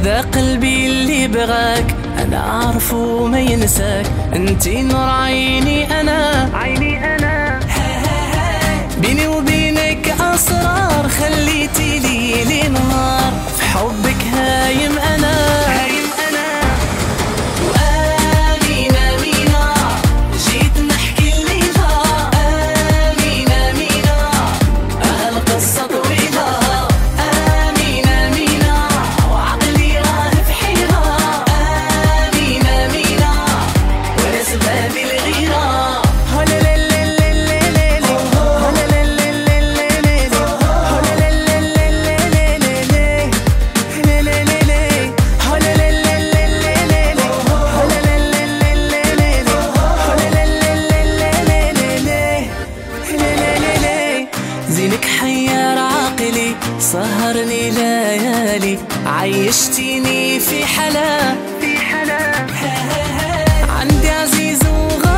هذا قلبي اللي بغاك. أنا عارفه وما ينساك. أنت نور عيني أنا. عيني أنا. بيني وبينك أسرار. خليتي لي لنور سهرني ليالي عيشتيني في حلا. في حلا. عندي عزيز وغالي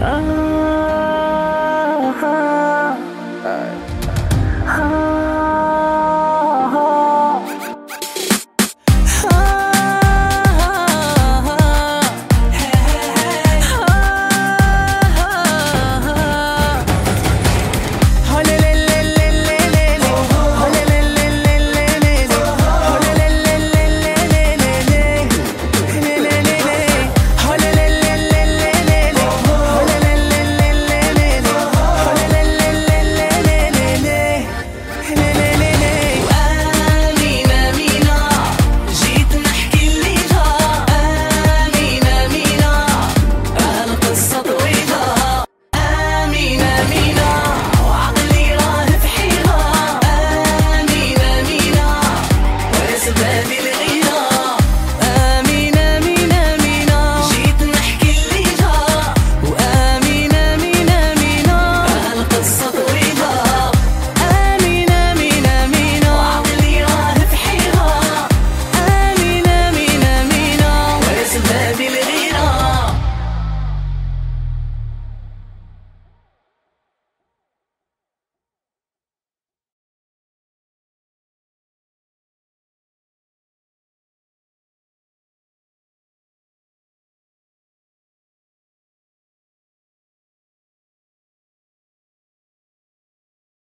Oh.